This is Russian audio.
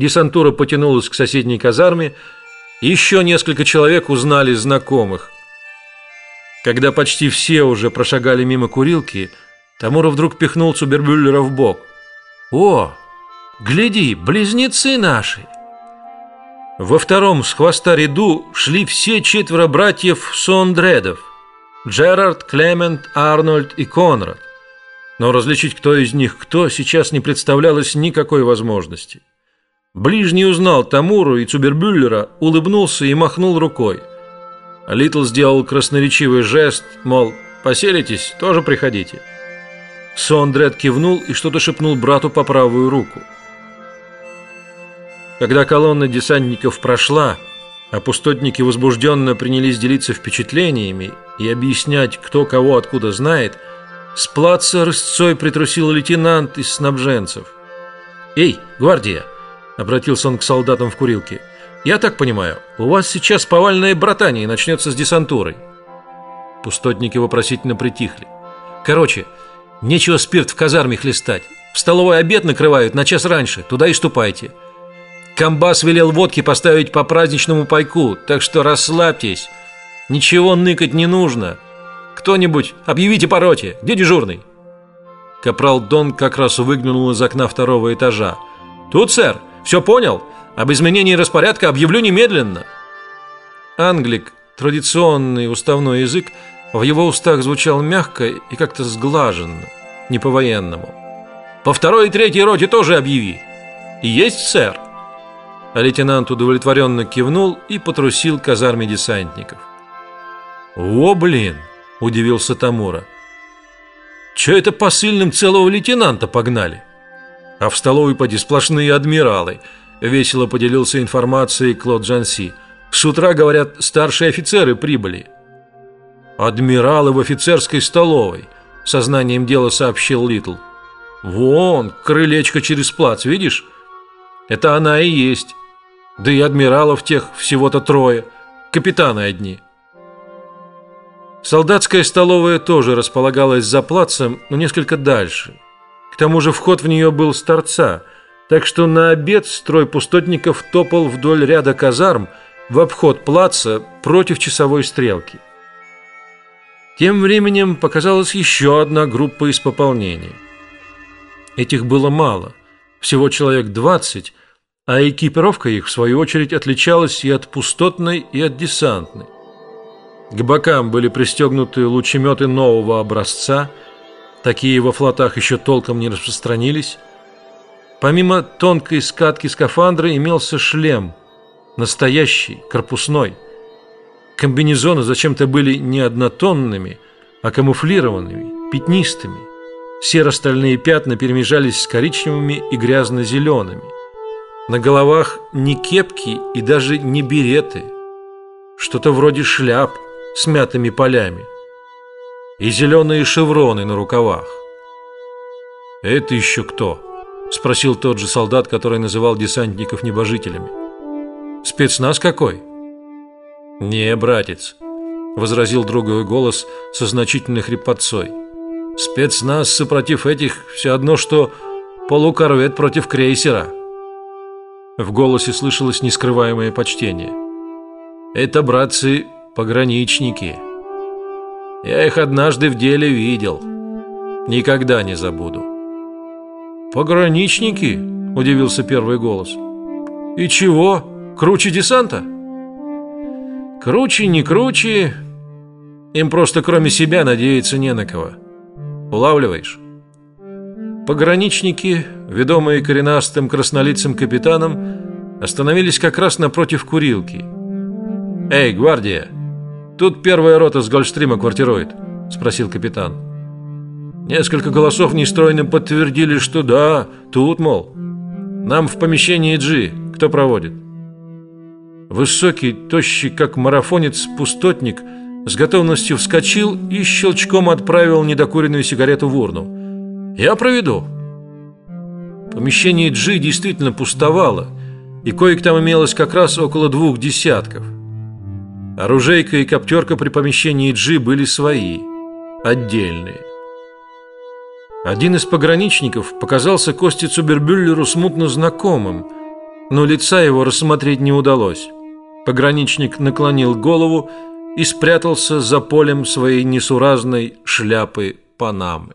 Десантура потянулась к соседней казарме, еще несколько человек узнали знакомых. Когда почти все уже прошагали мимо курилки, Тамура вдруг пихнул Цубербюллера в бок. «О, гляди, близнецы наши!» Во втором с хвоста ряду шли все четверо братьев Сондредов – Джерард, Клемент, Арнольд и Конрад. Но различить, кто из них кто, сейчас не представлялось никакой возможности. Ближний узнал Тамуру и Цубербюллера, улыбнулся и махнул рукой. Литл сделал красноречивый жест, мол, поселитесь, тоже приходите. Сондред кивнул и что-то шепнул брату по правую руку. Когда колонна десантников прошла, а пустотники возбужденно принялись делиться впечатлениями и объяснять, кто кого откуда знает, с плаца рысцой притрусил лейтенант из снабженцев. «Эй, гвардия!» Обратился он к солдатам в курилке. Я так понимаю, у вас сейчас повальное братание начнется с десантурой. Пустотники вопросительно притихли. Короче, нечего спирт в казарме хлестать. В столовой обед накрывают на час раньше, туда и ступайте. Камбас велел водки поставить по праздничному пайку, так что расслабьтесь. Ничего ныкать не нужно. Кто-нибудь объявите по роте, где дежурный? Капрал Дон как раз выглянул из окна второго этажа. Тут, сэр, все понял? Об изменении распорядка объявлю немедленно. Англик, традиционный уставной язык, в его устах звучал мягко и как-то сглаженно, не по-военному. По второй и третьей роте тоже объяви. Есть, сэр. А лейтенант удовлетворенно кивнул и потрусил к казарме десантников. О, блин, удивился Тамура. Че это посыльным целого лейтенанта погнали? А в столовой поди сплошные адмиралы. Весело поделился информацией Клод Джанси. С утра, говорят, старшие офицеры прибыли. Адмиралы в офицерской столовой, сознанием дела сообщил Литл. Вон, крылечко через плац, видишь? Это она и есть. Да и адмиралов тех всего-то трое, капитаны одни. Солдатская столовая тоже располагалась за плацем, но несколько дальше – тому же вход в нее был с торца, так что на обед строй пустотников топал вдоль ряда казарм в обход плаца против часовой стрелки. Тем временем показалась еще одна группа из пополнения. Этих было мало, всего человек двадцать, а экипировка их, в свою очередь, отличалась и от пустотной, и от десантной. К бокам были пристегнуты лучеметы нового образца – Такие во флотах еще толком не распространились. Помимо тонкой скатки скафандра имелся шлем, настоящий, корпусной. Комбинезоны зачем-то были не однотонными, а камуфлированными, пятнистыми. Серо-стальные пятна перемежались с коричневыми и грязно-зелеными. На головах не кепки и даже не береты, что-то вроде шляп с мятыми полями и зеленые шевроны на рукавах. Это еще кто? спросил тот же солдат, который называл десантников небожителями. Спецназ какой? Не, братец, возразил другой голос со значительной хрипотцой. Спецназ супротив этих все одно что полукорвет против крейсера. В голосе слышалось нескрываемое почтение. Это братцы пограничники. Я их однажды в деле видел. Никогда не забуду. Пограничники? Удивился первый голос. И чего? Круче десанта? Круче, не круче. Им просто кроме себя надеяться не на кого. Улавливаешь? Пограничники, ведомые коренастым краснолицым капитаном, остановились как раз напротив курилки. Эй, гвардия! Тут первая рота с Гольфстрима квартирует, спросил капитан. Несколько голосов нестройным подтвердили, что да, тут, мол. Нам в помещении G. Кто проводит? Высокий, тощий, как марафонец, пустотник с готовностью вскочил и щелчком отправил недокуренную сигарету в урну. Я проведу. Помещение G действительно пустовало, и кое-к там имелось как раз около двух десятков. Оружейка и коптерка при помещении Джи были свои, отдельные. Один из пограничников показался Косте Цубербюллеру смутно знакомым. но лица его рассмотреть не удалось. Пограничник наклонил голову и спрятался за полем своей несуразной шляпы Панамы.